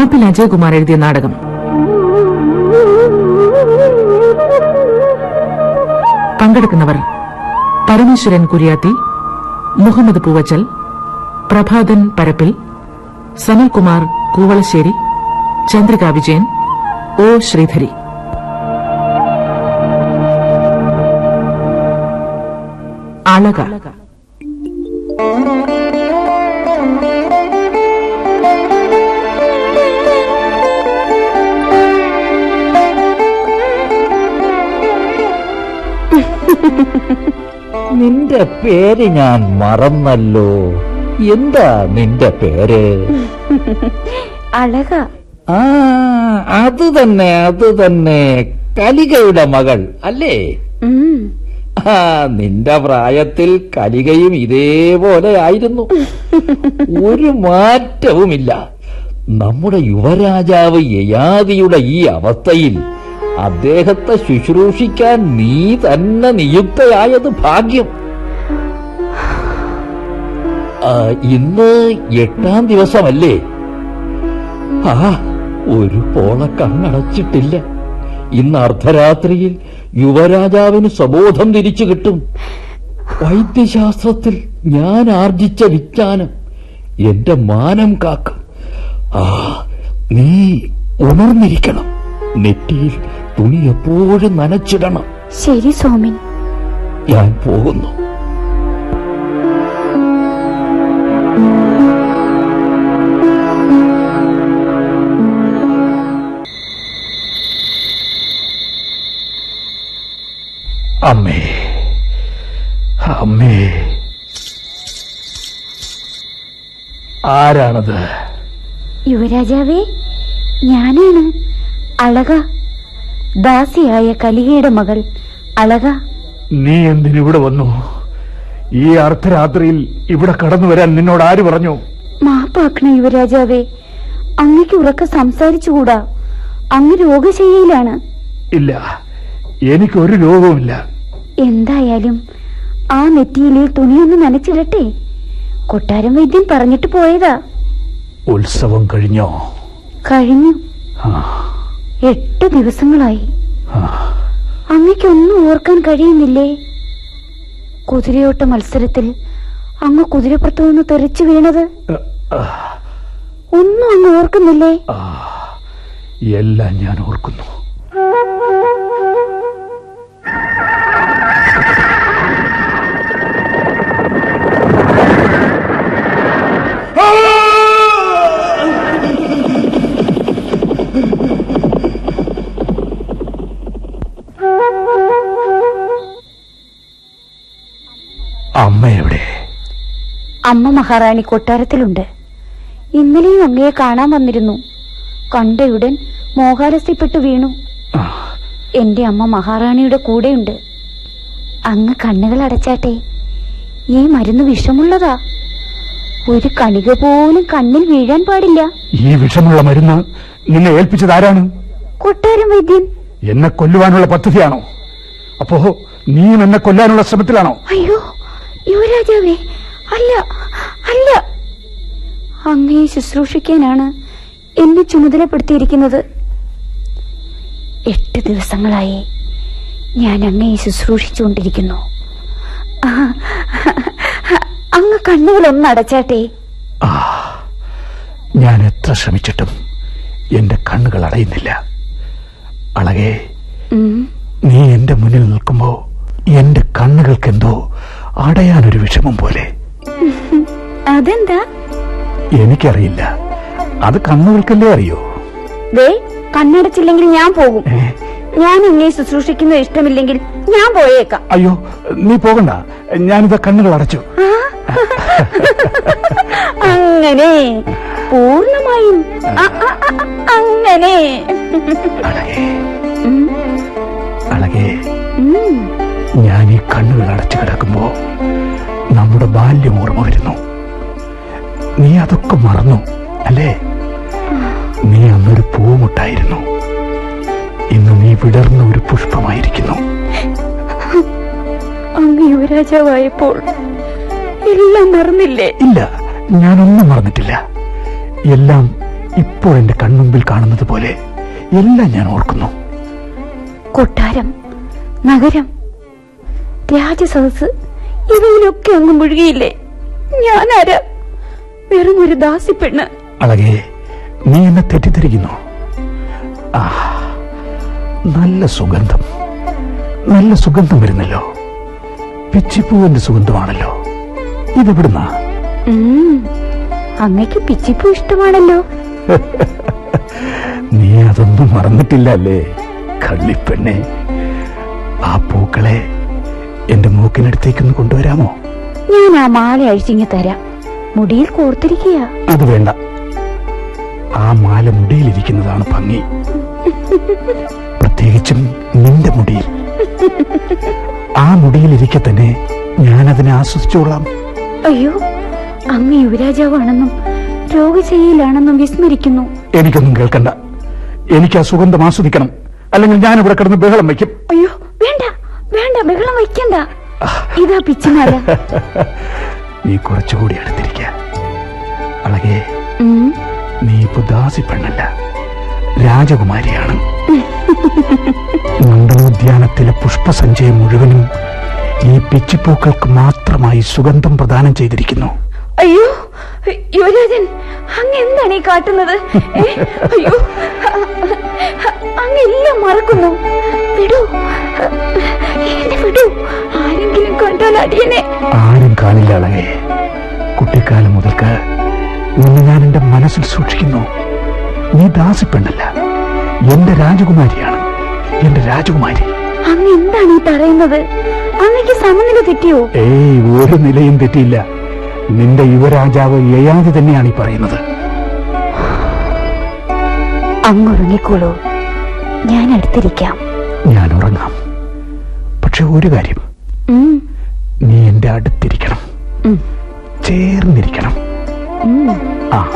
കാപ്പിൽ അജയകുമാർ എഴുതിയ നാടകം. പങ്കെടുക്കുന്നവർ പരമേശ്വരൻ കുര്യാത്തി മുഹമ്മദ് പൂവച്ചൽ പ്രഭാതൻ പരപ്പിൽ സനൽകുമാർ കൂവളശ്ശേരി ചന്ദ്രിക വിജയൻ ഒ ശ്രീധരി. അളക നിന്റെ പേര് ഞാൻ മറന്നല്ലോ. എന്താ നിന്റെ പേര്? അഴക ആ അത് തന്നെ അത് തന്നെ. കലികയുടെ മകൾ അല്ലേ? ആ നിന്റെ പ്രായത്തിൽ കലികയും ഇതേപോലെ ആയിരുന്നു. ഒരു മാറ്റവുമില്ല. നമ്മുടെ യുവരാജാവ് യയാദിയുടെ ഈ അവസ്ഥയിൽ അദ്ദേഹത്തെ ശുശ്രൂഷിക്കാൻ നീ തന്നെ നിയുക്തയായത് ഭാഗ്യം. ഇന്ന് എട്ടാം ദിവസമല്ലേ? ആ ഒരു പോള കണ്ണടച്ചിട്ടില്ല. ഇന്ന് അർദ്ധരാത്രിയിൽ യുവരാജാവിന് സ്വബോധം തിരിച്ചു കിട്ടും. വൈദ്യശാസ്ത്രത്തിൽ ഞാൻ ആർജിച്ച വിജ്ഞാനം എന്റെ മാനം കാക്കും. ആ നീ ഉണർന്നിരിക്കണം. നെറ്റിയിൽ തുണി എപ്പോഴും നനച്ചിടണം. ശരി സോമിൻ ഞാൻ പോകുന്നു. അമ്മേ അമ്മേ. ആരാണത്? യുവരാജാവേ ഞാനാണ് അളക. ദാസിയായ കലികയുടെ മകൾ അളക. നീ എന്തിനിവിടെ വന്നു? ഈ അർദ്ധരാത്രിയിൽ ഇവിടെ കടന്നു വരാൻ നിന്നോട് ആര് പറഞ്ഞു? മാപ്പാക്കണ യുവരാജാവേ അങ്ങക്ക് ഉറക്ക സംസാരിച്ചുകൂടാ. അങ്ങ് രോഗശയ്യയിലാണ്. ഇല്ല എനിക്കൊരു രോഗവുമില്ല. എന്തായാലും ആ നെറ്റിയിലെ തുണിയൊന്ന് നനച്ചിടട്ടെ. കൊട്ടാരം വൈദ്യൻ പറഞ്ഞിട്ട് പോയതാ. ഉത്സവം കഴിഞ്ഞോ? കഴിഞ്ഞു. എട്ട് ദിവസങ്ങളായി. അങ്ങക്കൊന്നും അങ്ങയ്ക്കൊന്നും ഓർക്കാൻ കഴിയുന്നില്ലേ? കുതിരയോട്ട മത്സരത്തിൽ അങ്ങ് കുതിരപ്പുറത്തു നിന്ന് തെറിച്ചു വീണത്. ഒന്നും അങ്ങ് ഓർക്കുന്നില്ലേ. എല്ലാം ഞാൻ ഓർക്കുന്നു. അമ്മ എവിടെ അമ്മ മഹാറാണി കൊട്ടാരത്തിലുണ്ട്. ഇന്നലെയും അങ്ങയെ കാണാൻ വന്നിരുന്നു. കണ്ടയുടൻ മോഹാലസ്യപ്പെട്ടു വീണു. എന്റെ അമ്മ മഹാറാണിയുടെ കൂടെയുണ്ട്. അങ്ങ് കണ്ണുകൾ അടച്ചാട്ടെ ഈ മരുന്ന് വിഷമുള്ളതാ. ഒരു കണിക പോലും കണ്ണിൽ വീഴാൻ പാടില്ല. ഈ വിഷമുള്ള മരുന്ന് നിന്നെ ഏൽപ്പിച്ചത് ആരാണ്? കൊട്ടാരം വൈദ്യൻ. എന്നെ കൊല്ലുവാനുള്ള പദ്ധതിയാണോ? അപ്പോ നീയും എന്നെ കൊല്ലാനുള്ള ശ്രമത്തിലാണോ? അയ്യോ യുവരാജാവേ അല്ല അല്ല. അങ്ങയെ ശുശ്രൂഷിക്കാനാണ് എന്നെ ചുമതലപ്പെടുത്തിയിരിക്കുന്നത്. എട്ട് ദിവസങ്ങളായി ഞാൻ അങ്ങയെ ശുശ്രൂഷിച്ചുകൊണ്ടിരിക്കുന്നു. അങ്ങ് കണ്ണുകളൊന്ന് അടച്ചാട്ടെ. ഞാൻ എത്ര ശ്രമിച്ചിട്ടും എന്റെ കണ്ണുകൾ അടയുന്നില്ല. അളകെ നീ എന്റെ മുന്നിൽ നിൽക്കുമ്പോ എന്റെ കണ്ണുകൾക്കെന്തോ അടയാനൊരു വിഷമം പോലെ. അതെന്താ? എനിക്കറിയില്ല. അത് കണ്ണുകൾക്കല്ലേ അറിയോ? ദേ കണ്ണടച്ചില്ലെങ്കിൽ ഞാൻ പോകും. ഞാൻ ഇനി ശുശ്രൂഷിക്കുന്നത് ഇഷ്ടമില്ലെങ്കിൽ ഞാൻ പോയേക്കാം. അയ്യോ നീ പോകണ്ട. ഞാനിത് കണ്ണുകൾ അടച്ചു. അങ്ങനെ. പൂർണമായും. അങ്ങനെ. ഞാൻ ഈ കണ്ണുകൾ അടച്ചു കിടക്കുമ്പോൾ നമ്മുടെ ബാല്യം ഓർമ്മ വരുന്നു. നീ അതൊക്കെ മറന്നു അല്ലേ? നീ അന്നൊരു പൂമുട്ടായിരുന്നു. ഇന്ന് നീ വിടർന്ന ഒരു പുഷ്പമായിരിക്കുന്നു. അങ്ങ് യുവരാജാവായപ്പോൾ എല്ലാം മറന്നില്ലേ? ഇല്ല ഞാനൊന്നും മറന്നിട്ടില്ല. എല്ലാം ഇപ്പോൾ എന്റെ കൺമുമ്പിൽ കാണുന്നത് പോലെ എല്ലാം ഞാൻ ഓർക്കുന്നു. കൊട്ടാരം നഗരം രാജസദസ് ഇവയിലൊക്കെ അങ്ങ് മുഴുകിയില്ലേ? ഞാനാരാ? വെറും ഒരു ദാസി പെണ്ണ്. അളകെ നീ എന്നെ തെറ്റിദ്ധരിക്കുന്നു. നല്ല സുഗന്ധം. നല്ല സുഗന്ധം വരുന്നല്ലോ. പിച്ചിപ്പൂവിന്റെ സുഗന്ധമാണല്ലോ. ഇതെവിടുന്നാ? അങ്ങക്ക് പിച്ചിപ്പൂ ഇഷ്ടമാണല്ലോ. നീ അതൊന്നും മറന്നിട്ടില്ല അല്ലേ കള്ളിപ്പെണ്ണെ? ആ പൂക്കളെ എന്റെ മൂക്കിനടുത്തേക്കൊന്ന് കൊണ്ടുവരാമോ? ഞാൻ ആ മാല അഴിച്ചിങ്ങി തരാം. മുടിയിൽ കോർത്തിരിക്കുക അത് വേണ്ട. ആ മാല മുടിയിലിരിക്കുന്നതാണ് ഭംഗി. പ്രത്യേകിച്ചും നിന്റെ മുടിയിൽ. ആ മുടിയിലിരിക്കെ തന്നെ ഞാൻ അതിനെ ആസ്വദിച്ചോളാം. അയ്യോ അങ്ങ് യുവരാജാവാണെന്നും രോഗശൈലിയിലാണെന്നും വിസ്മരിക്കുന്നു. എനിക്കൊന്നും കേൾക്കണ്ട. എനിക്ക് ആ സുഗന്ധം ആസ്വദിക്കണം. അല്ലെങ്കിൽ ഞാൻ ഇവിടെ കിടന്ന് ബഹളം വയ്ക്കും. അയ്യോ വേണ്ട ബഹളം വയ്ക്കണ്ട. ഇതാ പിച്ചിമാല നീ കുറച്ചുകൂടി അടുത്തിരിക്ക. അളകെ നീ ഇപ്പൊ ദാസി പെണ്ണല്ല രാജകുമാരിയാണ്. മണ്ഡലോദ്യാനത്തിലെ പുഷ്പസഞ്ചയം മുഴുവനും ഈ പിച്ചിപ്പൂക്കൾക്ക് മാത്രമായി സുഗന്ധം പ്രദാനം ചെയ്തിരിക്കുന്നു. അയ്യോ യുവരാജൻ അങ്ങ് എന്താണ് ഈ കാട്ടുന്നത്? അയ്യോ അങ്ങ് എല്ലാം മറക്കുന്നു. വിടൂ. ആരെങ്കിലും കണ്ടാൽ അടിയനെ. ആരും കാണില്ല അളകെ കുട്ടിക്കാലം മുതൽക്ക് നിന്നെ ഞാൻ എന്റെ മനസ്സിൽ സൂക്ഷിക്കുന്നു. നീ ദാസിപ്പെണ്ണല്ല എന്റെ രാജകുമാരിയാണ്. എന്റെ രാജകുമാരി. അങ്ങ് എന്താണ് ഈ പറയുന്നത്? അങ്ങക്ക് സമനില തെറ്റിയോ? ഏയ് ഒരു നിലയും തെറ്റിയില്ല. നിന്റെ യുവരാജാവ് യയാതി തന്നെയാണ് ഈ പറയുന്നത്. അങ്ങ് ഉറങ്ങിക്കോളൂ. ഞാൻ അടുത്തിരിക്കാം. ഞാൻ ഉറങ്ങാം. പക്ഷെ ഒരു കാര്യം. നീ എന്റെ അടുത്തിരിക്കണം. ചേർന്നിരിക്കണം. Ha ആ.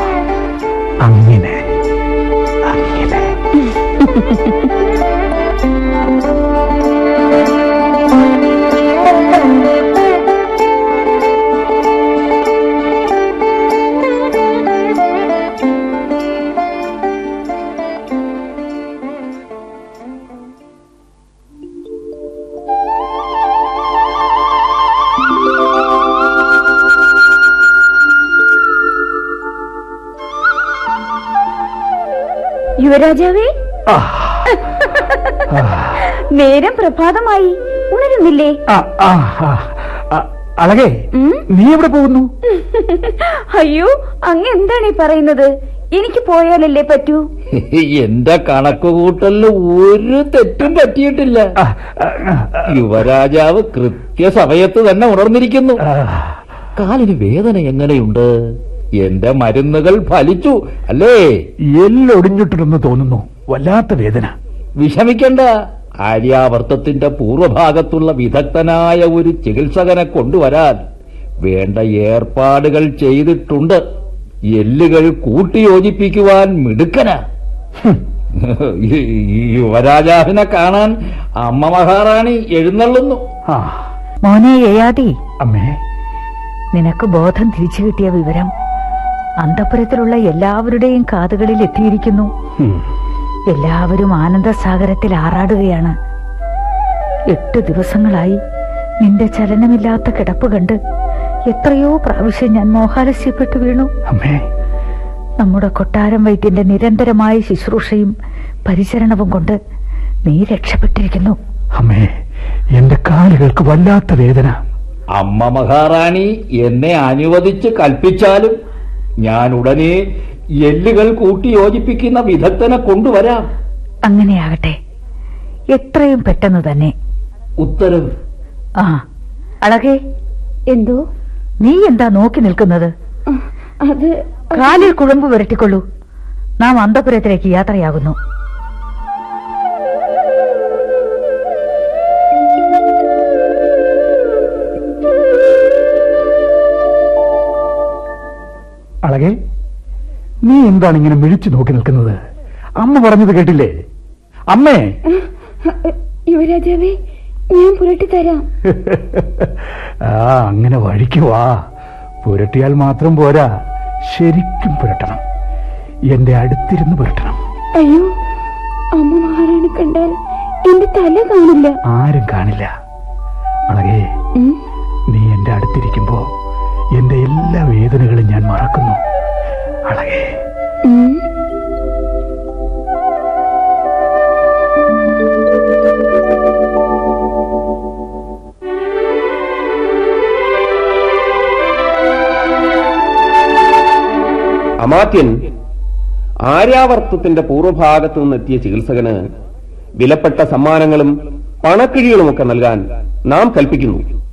അങ്ങനെ. അങ്ങനെ. യുവരാജാവേ? ആ, നേരം പ്രഭാതമായി. ഉണരുന്നില്ലേ? അളകേ നീ എവിടെ പോകുന്നു? അയ്യോ അങ്ങ് എന്താണ് ഈ പറയുന്നത്? എനിക്ക് പോയാലല്ലേ പറ്റൂ? എന്റെ കണക്കുകൂട്ടലിൽ ഒരു തെറ്റും പറ്റിയിട്ടില്ല. യുവരാജാവ് കൃത്യസമയത്ത് തന്നെ ഉണർന്നിരിക്കുന്നു. കാലിന് വേദന എങ്ങനെയുണ്ട്? എന്റെ മരുന്നുകൾ ഫലിച്ചു അല്ലേ? എല്ലൊടിഞ്ഞിട്ടുണ്ടെന്ന് തോന്നുന്നു. വല്ലാത്ത വേദന. വിഷമിക്കണ്ട. ആര്യാവർത്തത്തിന്റെ പൂർവഭാഗത്തുള്ള വിദഗ്ധനായ ഒരു ചികിത്സകനെ കൊണ്ടുവരാൻ വേണ്ട ഏർപ്പാടുകൾ ചെയ്തിട്ടുണ്ട്. എല്ലുകൾ കൂട്ടിയോജിപ്പിക്കുവാൻ മിടുക്കന. യുവരാജാവിനെ കാണാൻ അമ്മ മഹാറാണി എഴുന്നള്ളുന്നു. ആ. മോനെ അമ്മേ. നിനക്ക് ബോധം തിരിച്ചു കിട്ടിയ വിവരം അന്തപുരത്തിലുള്ള എല്ലാവരുടെയും കാതുകളിൽ എത്തിയിരിക്കുന്നു. എല്ലാവരും ആനന്ദസാഗരത്തിൽ ആറാടുകയാണ്. എട്ട് ദിവസങ്ങളായി നിന്റെ ചലനമില്ലാത്ത കിടപ്പ് കണ്ട് എത്രയോ പ്രാവശ്യം ഞാൻ മോഹാലസ്യപ്പെട്ടു വീണു. അമ്മേ. നമ്മുടെ കൊട്ടാരം വൈദ്യന്റെ നിരന്തരമായ ശുശ്രൂഷയും പരിചരണവും കൊണ്ട് നീ രക്ഷപ്പെട്ടിരിക്കുന്നു. അമ്മേ എന്റെ കാലുകൾക്ക് വല്ലാത്ത വേദന. അമ്മ മഹാറാണി എന്നെ അനുവദിച്ച് കൽപ്പിച്ചാലും ഞാൻ ഉടനെ എല്ലുകൾ കൂട്ടി യോജിപ്പിക്കുന്ന വിദഗ്ധനെ കൊണ്ടുവരാം. അങ്ങനെയാകട്ടെ. എത്രയും പെട്ടെന്ന് തന്നെ. ഉത്തരവ് ആ. അളകെ എന്തോ? നീ എന്താ നോക്കി നിൽക്കുന്നത്? അത് കാലിൽ കുഴമ്പ് വരട്ടിക്കൊള്ളൂ നാം അന്തപുരത്തിലേക്ക് യാത്രയാകുന്നു. അളകെ നീ എന്താണ് ഇങ്ങനെ മിഴിച്ചു നോക്കി നിൽക്കുന്നത്? അമ്മ പറഞ്ഞത് കേട്ടില്ലേ? അമ്മേ! യുവരാജാവേ ഞാൻ പുരട്ടി തരാം. ആ അങ്ങനെ വഴിക്ക് വാ. പുരട്ടിയാൽ മാത്രം പോരാ. ശരിക്കും പുരട്ടണം. എന്റെ അടുത്തിരുന്ന് പുരട്ടണം. അയ്യോ അമ്മ മഹാറാണി കണ്ടാൽ എന്റെ തല കാണില്ല ആരും കാണില്ല. അളകേ നീ എന്റെ അടുത്തിരിക്കുമ്പോ എന്റെ എല്ലാ വേദനകളും ഞാൻ മറക്കുന്നു. അളകേ. അമാത്യൻ ആര്യാവർത്തത്തിന്റെ പൂർവഭാഗത്തു നിന്നെത്തിയ ചികിത്സകന് വിലപ്പെട്ട സമ്മാനങ്ങളും പണക്കിഴികളുമൊക്കെ നൽകാൻ നാം കൽപ്പിക്കുന്നു.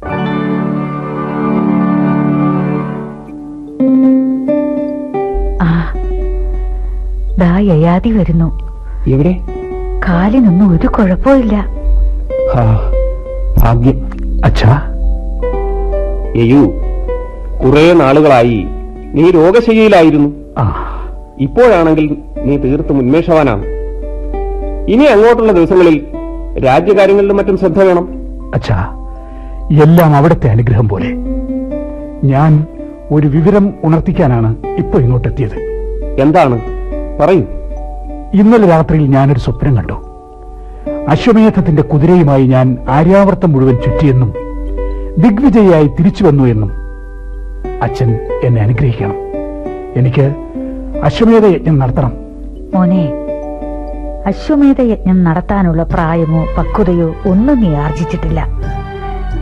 ദാ യയാതി വരുന്നു. എവിടെ? കാലിനൊന്നും ഒരു കുഴപ്പമില്ല ഭാഗ്യം. അച്ഛാ. കുറെ നാളുകളായി നീ രോഗശയ്യയിലായിരുന്നു. ആ. ഇപ്പോഴാണെങ്കിൽ നീ തീർത്തും ഉന്മേഷവാനാണ്. ഇനി അങ്ങോട്ടുള്ള ദിവസങ്ങളിൽ രാജ്യകാര്യങ്ങളിലും മറ്റും ശ്രദ്ധ വേണം. അച്ഛാ എല്ലാം അവിടുത്തെ അനുഗ്രഹം പോലെ. ഞാൻ ഒരു വിവരം ഉണർത്തിക്കാനാണ് ഇപ്പൊ ഇങ്ങോട്ടെത്തിയത്. എന്താണ്? പറയൂ. ഇന്നലെ രാത്രിയിൽ ഞാനൊരു സ്വപ്നം കണ്ടു. അശ്വമേധത്തിന്റെ കുതിരയുമായി ഞാൻ ആര്യാവർത്തം മുഴുവൻ ചുറ്റിയെന്നും ദിഗ്വിജയായി തിരിച്ചു വന്നു എന്നും അച്ഛൻ എന്നെ അനുഗ്രഹിക്കണം. എനിക്ക് അശ്വമേധ യജ്ഞം നടത്തണം. മോനെ അശ്വമേധ യജ്ഞം നടത്താനുള്ള പ്രായമോ പക്വതയോ ഒന്നും നീ ആർജിച്ചിട്ടില്ല.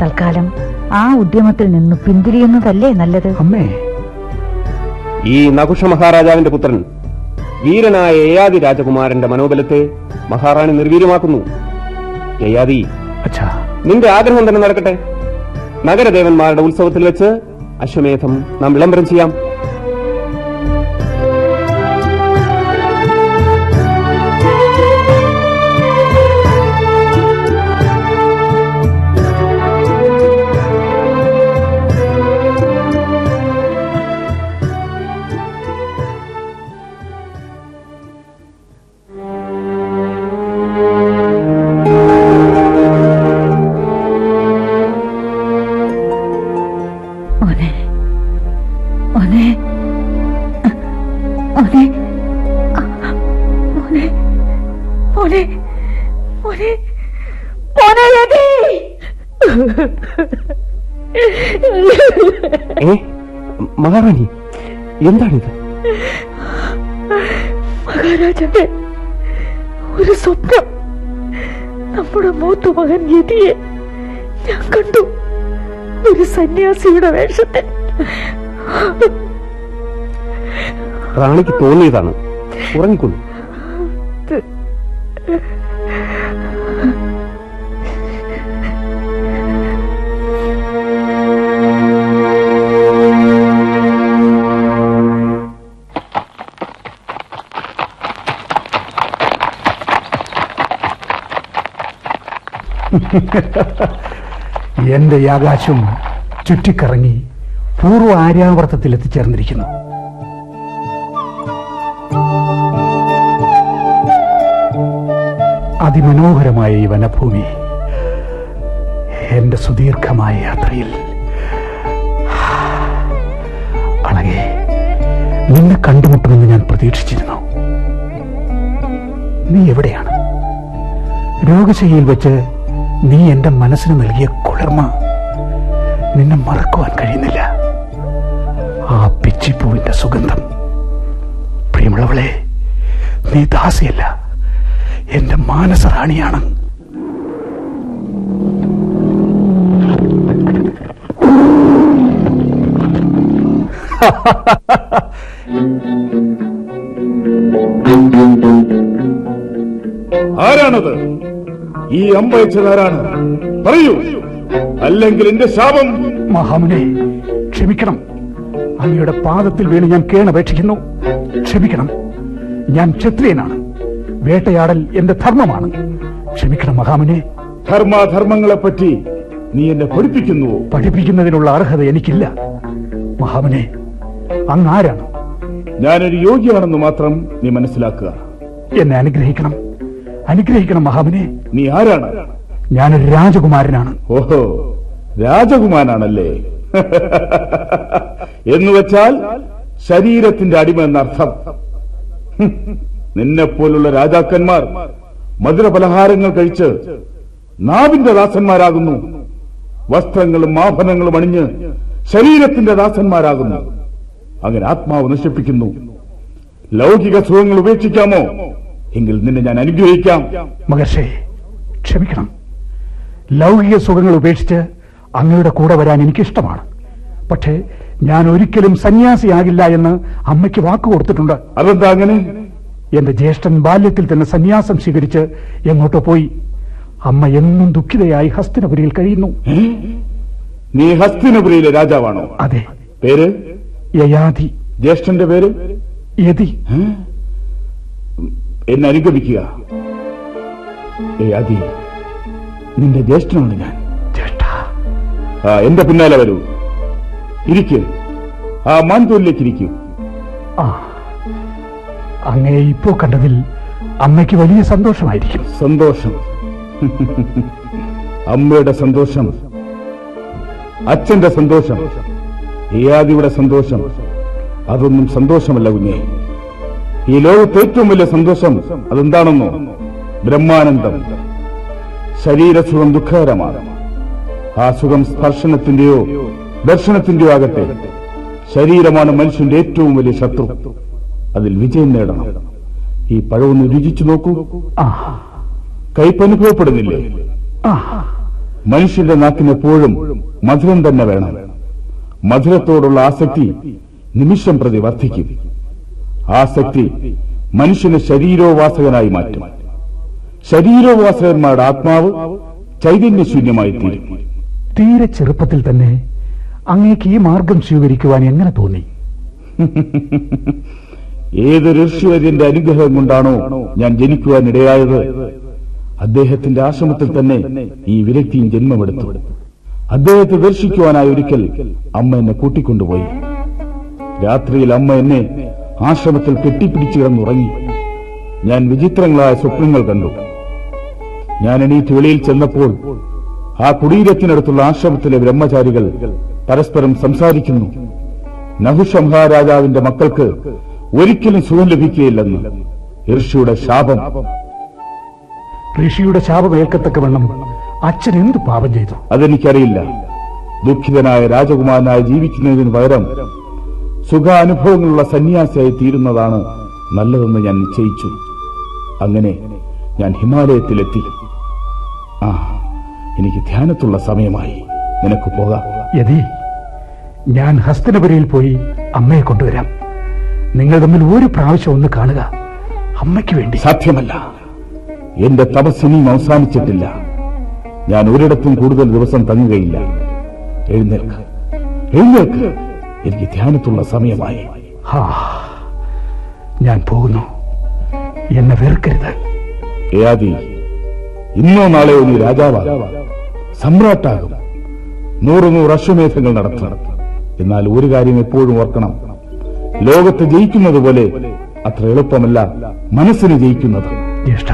തൽക്കാലം ആ ഉദ്യമത്തിൽ നിന്ന് പിന്തിരിയുന്നതല്ലേ നല്ലത്? അമ്മേ. ഈ നകുഷ മഹാരാജാവിന്റെ പുത്രൻ വീരനായ യയാതി രാജകുമാരന്റെ മനോബലത്തെ മഹാറാണി നിർവീര്യമാക്കുന്നു. യയാതി നിന്റെ ആഗ്രഹം തന്നെ നടക്കട്ടെ. നഗരദേവന്മാരുടെ ഉത്സവത്തിൽ വെച്ച് അശ്വമേധം നാം വിളംബരം ചെയ്യാം. എന്താണിത്? മഹാരാജാവേ ഒരു സ്വപ്നം. നമ്മുടെ മൂത്ത മകൻ യതിയെ ഞാൻ കണ്ടു. ഒരു സന്യാസിയുടെ വേഷത്തിൽ. റാണിക്ക് തോന്നിയതാണ്. ഉറങ്ങിക്കൊള്ളു. എന്റെ ഈ ആകാശം ചുറ്റിക്കറങ്ങി പൂർവ ആര്യാവർത്തത്തിൽ എത്തിച്ചേർന്നിരിക്കുന്നു. അതിമനോഹരമായ ഈ വനഭൂമി എന്റെ സുദീർഘമായ യാത്രയിൽ അളകെ നിന്നെ കണ്ടുമുട്ടുമെന്ന് ഞാൻ പ്രതീക്ഷിച്ചിരുന്നു. നീ എവിടെയാണ്? രോഗശയ്യയിൽ വെച്ച് നീ എന്റെ മനസ്സിന് നൽകിയ കുളിർമ നിന്നെ മറക്കുവാൻ കഴിയുന്നില്ല. ആ പിച്ചിപ്പൂവിന്റെ സുഗന്ധം. പ്രിയമുള്ളവളെ നീ ദാസിയല്ല. എന്റെ മാനസറാണിയാണ്. ആരാണത്? ഈ അമ്പയച്ചതാരാണ് പറയൂ. അല്ലെങ്കിൽ എന്റെ ശാപം. മഹാമുനെ ക്ഷമിക്കണം. അങ്ങയുടെ പാദത്തിൽ വീണ് ഞാൻ കേണപേക്ഷിക്കുന്നു. ക്ഷമിക്കണം. ഞാൻ ക്ഷത്രിയനാണ്. വേട്ടയാടൽ എന്റെ ധർമ്മമാണ്. ക്ഷമിക്കണം മഹാമുനെ. ധർമാധർമ്മങ്ങളെപ്പറ്റി നീ എന്നെ പഠിപ്പിക്കുന്നുവോ? പഠിപ്പിക്കുന്നതിനുള്ള അർഹത എനിക്കില്ല. മഹാമുനെ അങ്ങ് ആരാണ്? ഞാനൊരു യോഗിയാണെന്ന് മാത്രം നീ മനസ്സിലാക്കുക. എന്നെ അനുഗ്രഹിക്കണം. അനുഗ്രഹിക്കണം മഹാബിനെ നീ ആരാണ്? ഞാനൊരു രാജകുമാരനാണ്. ഓഹോ രാജകുമാരനാണല്ലേ? എന്ന് വെച്ചാൽ ശരീരത്തിന്റെ അടിമ എന്നർത്ഥം. നിന്നെ പോലുള്ള രാജാക്കന്മാർ മധുരപലഹാരങ്ങൾ കഴിച്ച് നാവിന്റെ ദാസന്മാരാകുന്നു. വസ്ത്രങ്ങളും ആഭരണങ്ങളും അണിഞ്ഞ് ശരീരത്തിന്റെ ദാസന്മാരാകുന്നു. അങ്ങനെ ആത്മാവ് നശിപ്പിക്കുന്നു. ലൗകിക സുഖങ്ങൾ ഉപേക്ഷിക്കാമോ? എങ്കിൽ നിന്നെ ഞാൻ അനുഗ്രഹിക്കാം. മഹർഷേ ക്ഷമിക്കണം. ലൗകിക സുഖങ്ങൾ ഉപേക്ഷിച്ച് അങ്ങയുടെ കൂടെ വരാൻ എനിക്കിഷ്ടമാണ്. പക്ഷേ ഞാൻ ഒരിക്കലും സന്യാസിയാകില്ല എന്ന് അമ്മയ്ക്ക് വാക്ക് കൊടുത്തിട്ടുണ്ട്. അതെന്താ അങ്ങനെ? എന്റെ ജ്യേഷ്ഠൻ ബാല്യത്തിൽ തന്നെ സന്യാസം സ്വീകരിച്ച് എങ്ങോട്ടോ പോയി. അമ്മ എന്നും ദുഃഖിതയായി ഹസ്തിനപുരിയിൽ കഴിയുന്നു. നീ ഹസ്തിനപുരിയിലെ രാജാവാണോ? അതെ. പേര്? യയാതി. ജ്യേഷ്ഠന്റെ പേര്? യതി? എന്നെ അനുഗമിക്കുക. അതി. നിന്റെ ജ്യേഷ്ഠനാണ് ഞാൻ. ആ എന്റെ പിന്നാലെ വരൂ. ഇരിക്കൂ. ആ മാൻതോലിലേക്ക് ഇരിക്കൂ. ആ അങ്ങേ ഇപ്പോ കണ്ടതിൽ അമ്മയ്ക്ക് വലിയ സന്തോഷമായിരിക്കും. സന്തോഷം. അമ്മയുടെ സന്തോഷം. അച്ഛന്റെ സന്തോഷം. ഏയാദിയുടെ സന്തോഷം. അതൊന്നും സന്തോഷമല്ല കുഞ്ഞെ. ഈ ലോകത്ത് ഏറ്റവും വലിയ സന്തോഷം അതെന്താണെന്നോ? ബ്രഹ്മാനന്ദം. ശരീരസുഖം ദുഃഖകരമാണ്. ആ സുഖം സ്പർശനത്തിന്റെയോ ദർശനത്തിന്റെയോ ആകട്ടെ ശരീരമാണ് മനുഷ്യന്റെ ഏറ്റവും വലിയ ശത്രു. അതിൽ വിജയം നേടണം. ഈ പഴമൊന്ന് രുചിച്ചു നോക്കൂ. കയ്പനുഭവപ്പെടുന്നില്ലേ മനുഷ്യന്റെ നാക്കിനെപ്പോഴും മധുരം തന്നെ വേണം. മധുരത്തോടുള്ള ആസക്തി നിമിഷം പ്രതി വർദ്ധിക്കും. ആസക്തി മനുഷ്യനെ ശരീരോപാസകനായി മാറ്റും. ശരീരോപാസകന്മാരുടെ ആത്മാവ് ചൈതന്യശൂന്യമായി തീരും. തീരെ ചെറുപ്പത്തിൽ തന്നെ അങ്ങേക്ക് ഈ മാർഗം സ്വീകരിക്കുവാൻ എങ്ങനെ തോന്നി? ഏത് ഋഷിവര്യന്റെ അനുഗ്രഹം കൊണ്ടാണോ ഞാൻ ജനിക്കുവാൻ ഇടയായത് അദ്ദേഹത്തിന്റെ ആശ്രമത്തിൽ തന്നെ ഈ വിരക്തിയും ജന്മമെടുത്തു. അദ്ദേഹത്തെ ദർശിക്കുവാനായി ഒരിക്കൽ അമ്മ എന്നെ കൂട്ടിക്കൊണ്ടുപോയി. രാത്രിയിൽ അമ്മ എന്നെ ആശ്രമത്തിൽ കെട്ടിപ്പിടിച്ചു കിടന്നുറങ്ങി. ഞാൻ വിചിത്രങ്ങളായ സ്വപ്നങ്ങൾ കണ്ടു. ഞാൻ എണീറ്റ് വെളിയിൽ ചെന്നപ്പോൾ ആ കുടീരത്തിനടുത്തുള്ള ആശ്രമത്തിലെ ബ്രഹ്മചാരികൾ പരസ്പരം സംസാരിക്കുന്നു. നഹുഷ മഹാരാജാവിന്റെ മക്കൾക്ക് ഒരിക്കലും സുഖം ലഭിക്കുകയില്ലെന്ന്. ഋഷിയുടെ ശാപം. ഋഷിയുടെ ശാപം ശാപമേൽക്കത്തക്കവണ്ണം അച്ഛൻ എന്ത് പാപം ചെയ്തു? അതെനിക്കറിയില്ല. ദുഃഖിതനായ രാജകുമാരനായി ജീവിക്കുന്നതിന് പകരം സുഖാനുഭവങ്ങളുള്ള സന്യാസിയായി തീരുന്നതാണ് നല്ലതെന്ന് ഞാൻ നിശ്ചയിച്ചു. അങ്ങനെ ഞാൻ ഹിമാലയത്തിലെത്തി. ആ എനിക്ക് ധ്യാനത്തുള്ള സമയമായി. നിനക്ക് പോകാം. യതി ഞാൻ ഹസ്തനപുരയിൽ പോയി അമ്മയെ കൊണ്ടുവരാം. നിങ്ങൾ തമ്മിൽ ഒരു പ്രാവശ്യം ഒന്ന് കാണുക. അമ്മയ്ക്ക് വേണ്ടി. സാധ്യമല്ല. എന്റെ തപസ്സിനിയും അവസാനിച്ചിട്ടില്ല. ഞാൻ ഒരിടത്തും കൂടുതൽ ദിവസം തങ്ങുകയില്ല. എഴുന്നേൽക്ക്. എഴുന്നേൽക്ക്. എനിക്ക് ധ്യാനത്തുള്ള സമയമായി. ഹാ ഞാൻ പോകുന്നു. എന്നെ വെറുക്കരുത്. ഏതി ഇന്നോ നാളെയോ നീ രാജാവാകും. സമ്രാട്ടാകും. നൂറ് നൂറ് അശ്വമേധങ്ങൾ നടത്തണം എന്നാൽ ഒരു കാര്യം എപ്പോഴും ഓർക്കണം. ലോകത്ത് ജയിക്കുന്നത് പോലെ അത്ര എളുപ്പമല്ല മനസ്സിന് ജയിക്കുന്നത്. ജ്യേഷ്ഠ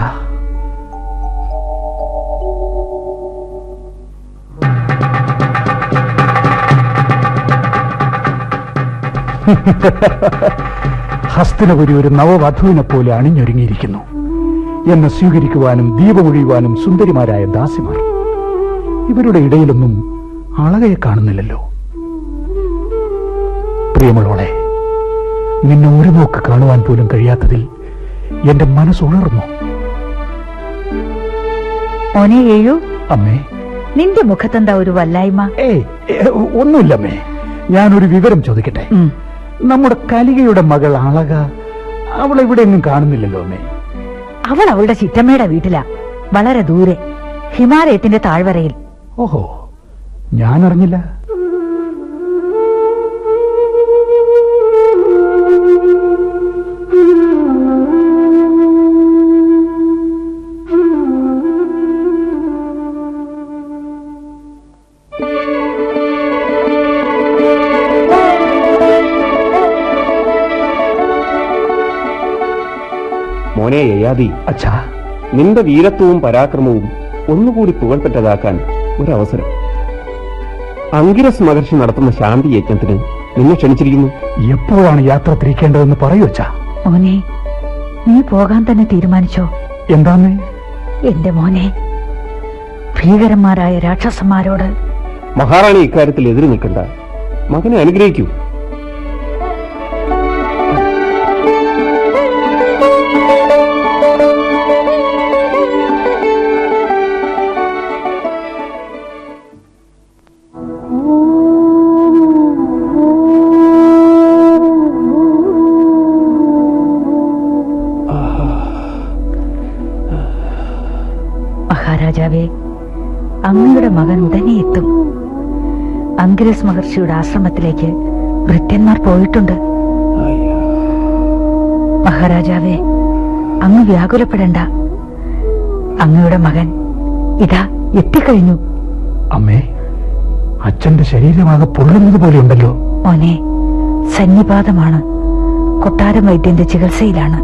ഹസ്തനപുരി ഒരു നവവധുവിനെ പോലെ അണിഞ്ഞൊരുങ്ങിയിരിക്കുന്നു. എന്നെ സ്വീകരിക്കുവാനും ദീപമൊഴിയുവാനും സുന്ദരിമാരായ ദാസിമാർ. ഇവരുടെ ഇടയിലൊന്നും അളകയെ കാണുന്നില്ലല്ലോ. പ്രിയമുള്ളോളെ നിന്നെ ഒരു നോക്ക് കാണുവാൻ പോലും കഴിയാത്തതിൽ എന്റെ മനസ്സുണർന്നു ഉണർന്നു. ഏഴു അമ്മേ. നിന്റെ മുഖത്തെന്താ ഒരു വല്ലായ്മ? ഏയ് അമ്മേ. ഒന്നുമില്ലമ്മേ ഞാനൊരു വിവരം ചോദിക്കട്ടെ. നമ്മുടെ കലികയുടെ മകൾ അളക അവൾ എവിടെയെങ്കിലും കാണുന്നില്ലല്ലോ അമ്മേ. അവൾ അവളുടെ ചിറ്റമ്മയുടെ വീട്ടിലാ വളരെ ദൂരെ ഹിമാലയത്തിന്റെ താഴ്വരയിൽ. ഓഹോ ഞാൻ അറിഞ്ഞില്ല മോനെ യയാതി അച്ഛാ നിന്റെ വീരത്വവും പരാക്രമവും ഒന്നുകൂടി പുകഴ്പെറ്റതാക്കാൻ ഒരവസരം. അങ്കിരസ് മഹർഷി നടത്തുന്ന ശാന്തി യജ്ഞത്തിന് നിന്നെ ക്ഷണിച്ചിരിക്കുന്നു. എപ്പോഴാണ് യാത്ര തിരിക്കേണ്ടതെന്ന് പറയൂ അച്ഛാ. മോനെ നീ പോകാൻ തന്നെ തീരുമാനിച്ചോ? എന്താന്ന്? എന്റെ മോനെ ഭീകരന്മാരായ രാക്ഷസന്മാരോട് മഹാറാണി ഇക്കാര്യത്തിൽ എതിര് നിൽക്കണ്ട. മകനെ അനുഗ്രഹിക്കൂ. അങ്കിരസ് മഹർഷിയുടെ ആശ്രമത്തിലേക്ക് ഭൃത്യന്മാർ പോയിട്ടുണ്ട്. മഹാരാജാവേ അങ്ങ് വ്യാകുലപ്പെടണ്ട. അങ്ങയുടെ മകൻ ഇതാ എത്തിക്കഴിഞ്ഞു. അമ്മേ അച്ഛന്റെ ശരീരമാകെ പൊള്ളുന്നത് പോലെയുണ്ടല്ലോ. മോനെ സന്നിപാതമാണ്. കൊട്ടാരം വൈദ്യന്റെ ചികിത്സയിലാണ്.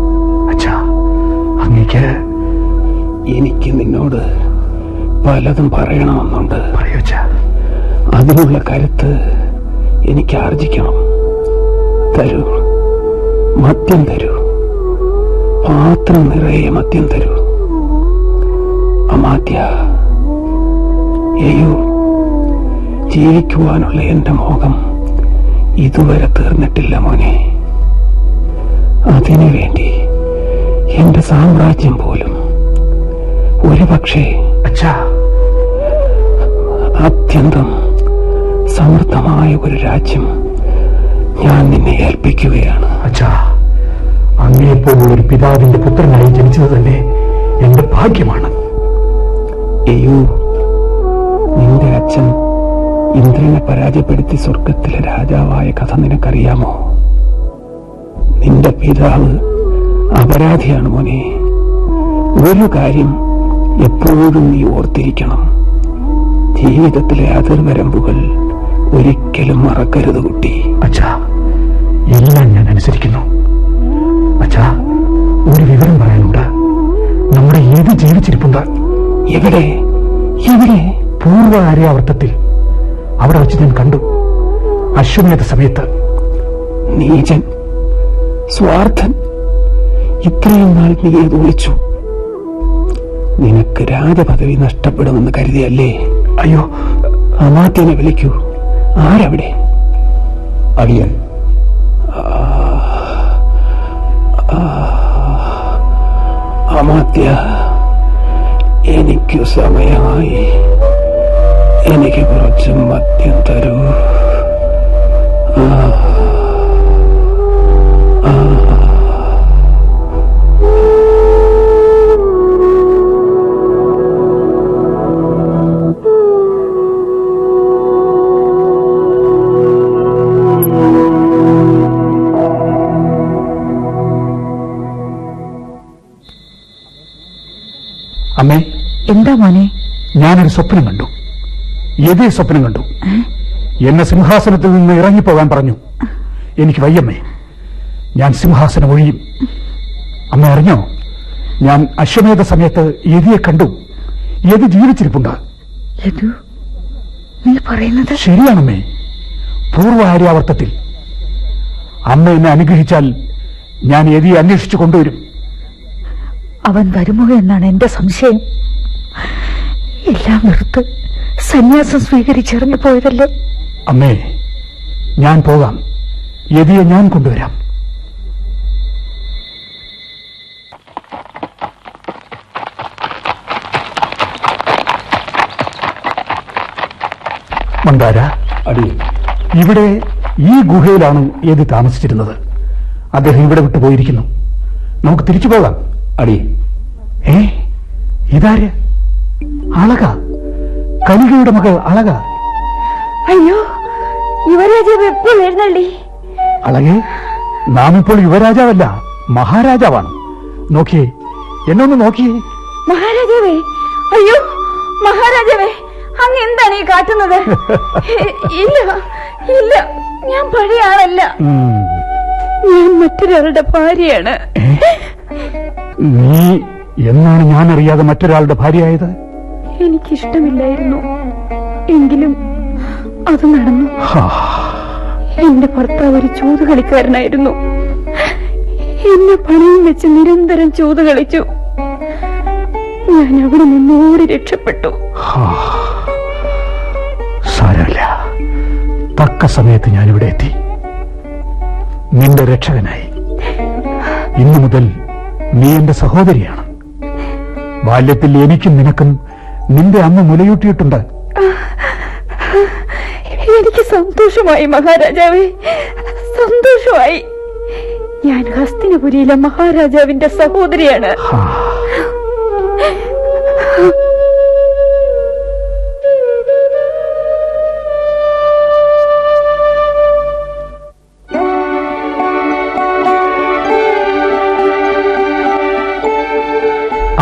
അച്ഛാ അങ്ങേക്ക് എനിക്ക് നിന്നോട് പലതും പറയണമെന്നുണ്ട്. അതിനുള്ള കരുത്ത് എനിക്ക് ആർജിക്കണം. തരൂ. മദ്യം തരൂ. പാത്രം നിറയെ മദ്യം തരൂ. അമാദ്യ ഏയു ജീവിക്കുവാനുള്ള എന്റെ മോഹം ഇതുവരെ തീർന്നിട്ടില്ല മോനെ. അതിനു വേണ്ടി എന്റെ സാമ്രാജ്യം പോലും ഒരുപക്ഷേ അച്ഛാ. അത്യന്തം സമൃദ്ധമായ ഒരു രാജ്യം ഞാൻ നിന്നെ ഏൽപ്പിക്കുകയാണ്. അച്ഛാ അങ്ങേപ്പോലുള്ള ഒരു പിതാവിന്റെ പുത്രനായി ജനിച്ചത് തന്നെ എന്റെ ഭാഗ്യമാണ്. എയൂ നിന്റെ അച്ഛൻ ഇന്ദ്രനെ പരാജയപ്പെടുത്തി സ്വർഗത്തിലെ രാജാവായ കഥ നിനക്കറിയാമോ? നിന്റെ പിതാവ് അപരാധിയാണ് മോനെ. ഒരു കാര്യം എപ്പോഴും നീ ഓർത്തിരിക്കണം. ജീവിതത്തിലെ അതിർവരമ്പുകൾ ഒരിക്കലും മറക്കരുത് കുട്ടി. അച്ഛാ എല്ലാം ഞാൻ അനുസരിക്കുന്നു. അച്ഛാ ഒരു വിവരം പറയാനുണ്ട്. നമ്മുടെ ഏത് ജീവിച്ചിരിപ്പുണ്ട്? എവിടെ? എവിടെ? പൂർവ ആര്യാവർത്തത്തിൽ അവിടെ വെച്ച് ഞാൻ കണ്ടു. അശ്വമേധ സമയത്ത്. നീചൻ സ്വാർത്ഥൻ ഇത്രയും നാൾ നീ ഏത് ഒളിച്ചു നിനക്ക് രാജപദവി നഷ്ടപ്പെടുമെന്ന് കരുതിയല്ലേ? അയ്യോ. അമാത്യനെ വിളിക്കൂ. ആരവിടെ? അടിയൻ. അമാത്യ എനിക്കു സമയമായി എനിക്ക് കുറച്ച് മദ്യം തരൂ. അമ്മേ ഞാനൊരു സ്വപ്നം കണ്ടു. ഏതേ സ്വപ്നം കണ്ടു. എന്നെ സിംഹാസനത്തിൽ നിന്ന് ഇറങ്ങിപ്പോകാൻ പറഞ്ഞു. എനിക്ക് വയ്യമ്മേ ഞാൻ സിംഹാസനം ഒഴിയും. അമ്മ അറിഞ്ഞോ? ഞാൻ അശ്വമേധ സമയത്ത് യതിയെ കണ്ടു. യതി ജീവിച്ചിരിപ്പുണ്ട്. നീ പറയുന്നത്? ശരിയാണമ്മേ. പൂർവ ആര്യാവർത്തത്തിൽ അമ്മ എന്നെ അനുഗ്രഹിച്ചാൽ ഞാൻ യതിയെ അന്വേഷിച്ചു കൊണ്ടുവരും. അവൻ വരുമോ എന്നാണ് എന്റെ സംശയം. എല്ലാം നിർത്ത് സന്യാസം സ്വീകരിച്ചിറങ്ങി പോയതല്ലേ? അമ്മേ ഞാൻ പോകാം. യതിയെ ഞാൻ കൊണ്ടുവരാം. മന്ദാര അടി. ഇവിടെ ഈ ഗുഹയിലാണ് യതി താമസിച്ചിരുന്നത്. അദ്ദേഹം ഇവിടെ വിട്ടു പോയിരിക്കുന്നു. നമുക്ക് തിരിച്ചു പോകാം. അടി. ഏ? ഇതാര്? അളക. കലികയുടെ മകൾ അളക. അയ്യോ യുവരാജാവ് എപ്പോൾ എഴുന്നള്ളി? അളകെ നാം ഇപ്പോൾ യുവരാജാവല്ല മഹാരാജാവാണ്. നോക്കിയേ എന്നൊന്ന് നോക്കിയേ മഹാരാജാവേ അയ്യോ മഹാരാജാവേ അങ്ങ് എന്താണ് ഈ കാട്ടുന്നത്? ഇല്ല ഇല്ല ഞാൻ പഴയ ആളല്ല. ഞാൻ മറ്റൊരാളുടെ ഭാര്യയാണ്. നീ എന്നാണ് ഞാൻ അറിയാതെ മറ്റൊരാളുടെ ഭാര്യയായത്? എനിക്കിഷ്ടമില്ലായിരുന്നു. എങ്കിലും അത് നടന്നു. എന്റെ ഭർത്താവ് ഒരു ചൂതുകളിക്കാരനായിരുന്നു. എന്നെ പണിയും വെച്ച് നിരന്തരം ചൂത് കളിച്ചു ഞാൻ അവിടെ നിന്ന് ഓടി രക്ഷപ്പെട്ടു. സാരമില്ല. തക്ക സമയത്ത് ഞാനിവിടെ എത്തി. നിന്റെ രക്ഷകനായി. ഇന്നു മുതൽ നീ എന്റെ സഹോദരിയാണ്. ബാല്യത്തിൽ എനിക്കും നിനക്കും നിന്റെ അമ്മ മുലയൂട്ടിയിട്ടുണ്ട്. എനിക്ക് സന്തോഷമായി മഹാരാജാവേ. സന്തോഷമായി. ഞാൻ ഹസ്തിനപുരിയിലെ മഹാരാജാവിന്റെ സഹോദരിയാണ്.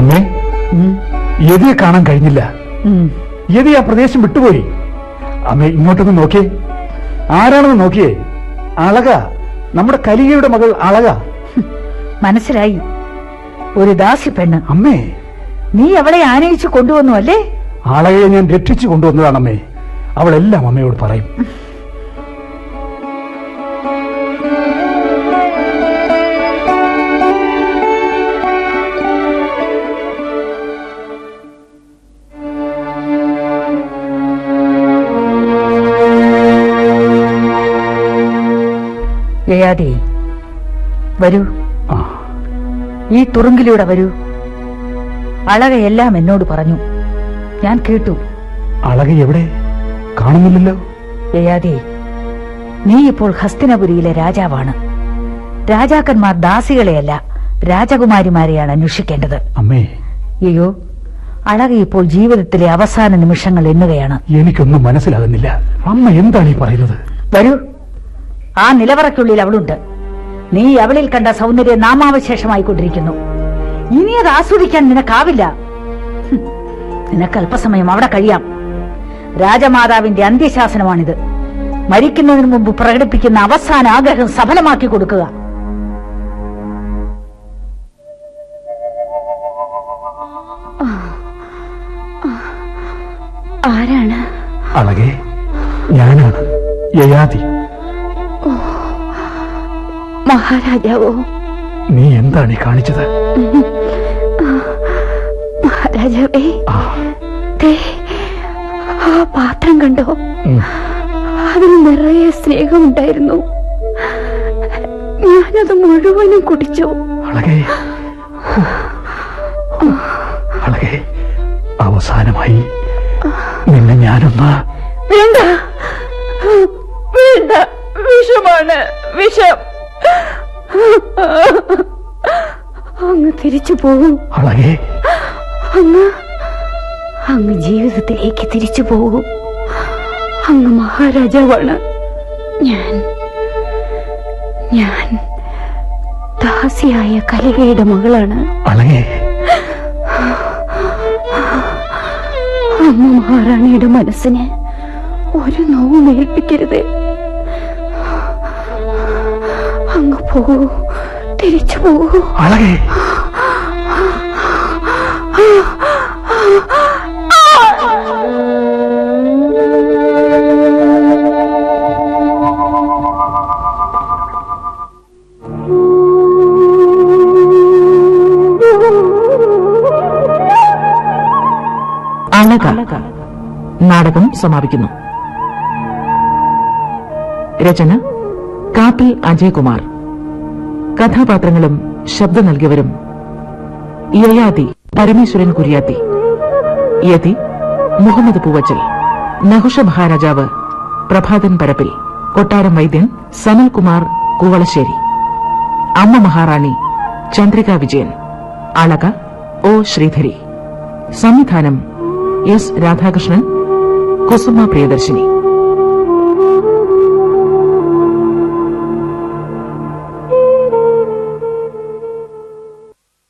അമ്മേ യതിയെ കാണാൻ കഴിഞ്ഞില്ല. യതി ആ പ്രദേശം വിട്ടുപോയി. അമ്മ ഇങ്ങോട്ടൊന്ന് നോക്കിയേ. ആരാണെന്ന് നോക്കിയേ. അളക. നമ്മുടെ കലികയുടെ മകൾ അളക. മനസ്സിലായി. ഒരു ദാസി പെണ്ണ്. അമ്മേ. നീ അവളെ ആനയിച്ചു കൊണ്ടുവന്നു അല്ലേ? അളകയെ ഞാൻ രക്ഷിച്ചു കൊണ്ടുവന്നതാണ് അമ്മേ അവളെല്ലാം അമ്മയോട് പറയും. യയാതി വരൂ. ഈ തുറുങ്കിലൂടെ വരൂ. അളകയെല്ലാം എന്നോട് പറഞ്ഞു. ഞാൻ കേട്ടു. അളക എവിടെ? കാണുന്നില്ലല്ലോ. യയാതി നീ ഇപ്പോൾ ഹസ്തിനപുരിയിലെ രാജാവാണ്. രാജാക്കന്മാർ ദാസികളെയല്ല രാജകുമാരിമാരെയാണ് അന്വേഷിക്കേണ്ടത്. അമ്മേ. അയ്യോ അളക ഇപ്പോൾ ജീവിതത്തിലെ അവസാന നിമിഷങ്ങൾ എണ്ണുകയാണ്. എനിക്കൊന്നും മനസ്സിലാകുന്നില്ല. അമ്മ എന്താണ് ഈ പറയുന്നത്? വരൂ. ആ നിലവറയ്ക്കുള്ളിൽ അവളുണ്ട്. നീ അവളിൽ കണ്ട സൗന്ദര്യം നാമാവശേഷമായി കൊണ്ടിരിക്കുന്നു ഇനി അത് ആസ്വദിക്കാൻ നിനക്കാവില്ല. നിനക്ക് അല്പസമയം അവിടെ കഴിയാം. രാജമാതാവിന്റെ അന്ത്യശാസനമാണിത്. മരിക്കുന്നതിന് മുമ്പ് പ്രകടിപ്പിക്കുന്ന അവസാന ആഗ്രഹം സഫലമാക്കി കൊടുക്കുക. ആരാണ്? അളകെ ഞാനാണ് യയാതി. മഹാരാജാവോ. നീ എന്താണ് ഈ കാണിച്ചത്? മഹാരാജാവേ. ആ. പാത്രം കണ്ടോ? അതിൽ നിറയെ സ്നേഹമുണ്ടായിരുന്നു. ഞാനത് മുഴുവനും കുടിച്ചു. അവസാനമായി നിന്നെ ഞാനൊന്ന് വേണ്ട. വേണ്ട. വിഷമാണ്. വിഷം. അങ്ങ് തിരിച്ചു പോകും അളകെ. അങ്ങ് അങ്ങ് ജീവിതത്തിലേക്ക് തിരിച്ചു പോകും അങ്ങ് മഹാരാജാവാണ്. ഞാൻ ഞാൻ ദാസിയായ കലികയുടെ മകളാണ്. അളകെ. അമ്മ മഹാറാണിയുടെ മനസ്സിന് ഒരു നോവും ഏൽപ്പിക്കരുത്. പോകൂ. തിരിച്ചു പോകൂ. അളകേ. അളക. നാടകം സമാപിക്കുന്നു. രചന കാപ്പിൽ അജയകുമാർ കഥാപാത്രങ്ങളും ശബ്ദം നൽകിയവരും യയാതി പരമേശ്വരൻ കുര്യാത്തി. യതി മുഹമ്മദ് പൂവച്ചൽ. നഹുഷ മഹാരാജാവ് പ്രഭാതൻ പരപ്പിൽ. കൊട്ടാരം വൈദ്യൻ സനൽകുമാർ കൂവളശ്ശേരി. അമ്മ മഹാറാണി ചന്ദ്രിക വിജയൻ. അളക ഒ ശ്രീധരി. സംവിധാനം എസ് രാധാകൃഷ്ണൻ. കുസുമ പ്രിയദർശിനി.